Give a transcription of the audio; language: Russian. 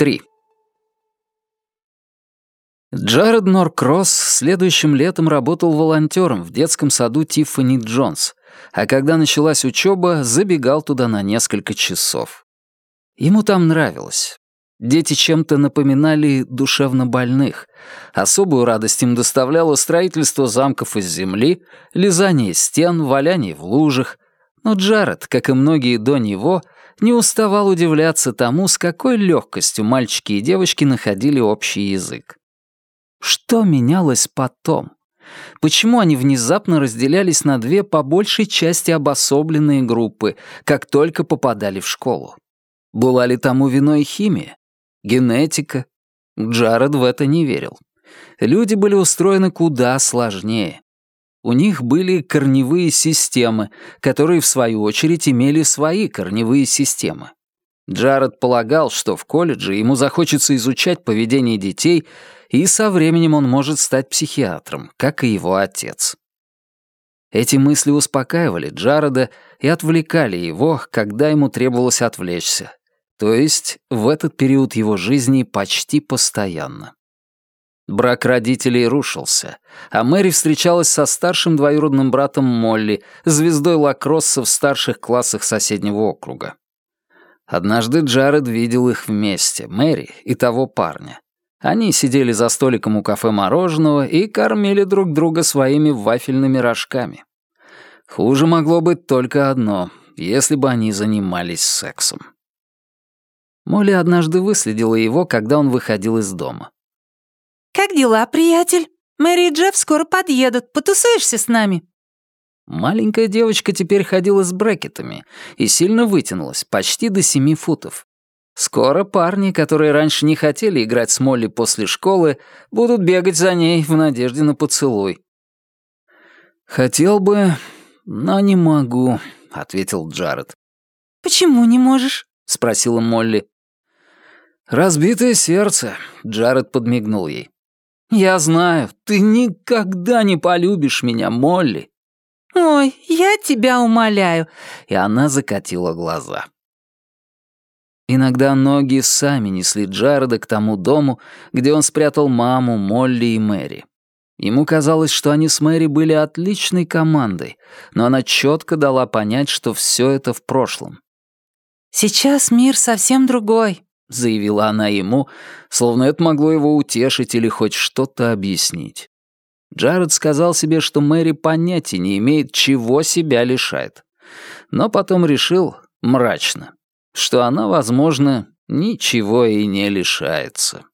3. Джаред Норкросс следующим летом работал волонтером в детском саду Тиффани Джонс, а когда началась учеба, забегал туда на несколько часов. Ему там нравилось. Дети чем-то напоминали душевно больных. Особую радость им доставляло строительство замков из земли, лизание стен, валяние в лужах. Но Джаред, как и многие до него, не уставал удивляться тому, с какой легкостью мальчики и девочки находили общий язык. Что менялось потом? Почему они внезапно разделялись на две по большей части обособленные группы, как только попадали в школу? Была ли тому виной химия? Генетика? Джаред в это не верил. Люди были устроены куда сложнее. У них были корневые системы, которые, в свою очередь, имели свои корневые системы. Джаред полагал, что в колледже ему захочется изучать поведение детей, и со временем он может стать психиатром, как и его отец. Эти мысли успокаивали Джареда и отвлекали его, когда ему требовалось отвлечься, то есть в этот период его жизни почти постоянно. Брак родителей рушился, а Мэри встречалась со старшим двоюродным братом Молли, звездой лакросса в старших классах соседнего округа. Однажды Джаред видел их вместе, Мэри и того парня. Они сидели за столиком у кафе мороженого и кормили друг друга своими вафельными рожками. Хуже могло быть только одно, если бы они занимались сексом. Молли однажды выследила его, когда он выходил из дома. «Как дела, приятель? Мэри и Джефф скоро подъедут. Потусуешься с нами?» Маленькая девочка теперь ходила с брекетами и сильно вытянулась, почти до семи футов. Скоро парни, которые раньше не хотели играть с Молли после школы, будут бегать за ней в надежде на поцелуй. «Хотел бы, но не могу», — ответил Джаред. «Почему не можешь?» — спросила Молли. «Разбитое сердце», — Джаред подмигнул ей. «Я знаю, ты никогда не полюбишь меня, Молли». «Ой, я тебя умоляю», — и она закатила глаза. Иногда ноги сами несли Джареда к тому дому, где он спрятал маму, Молли и Мэри. Ему казалось, что они с Мэри были отличной командой, но она четко дала понять, что все это в прошлом. «Сейчас мир совсем другой», — заявила она ему, словно это могло его утешить или хоть что-то объяснить. Джаред сказал себе, что Мэри понятия не имеет, чего себя лишает. Но потом решил, мрачно, что она, возможно, ничего и не лишается.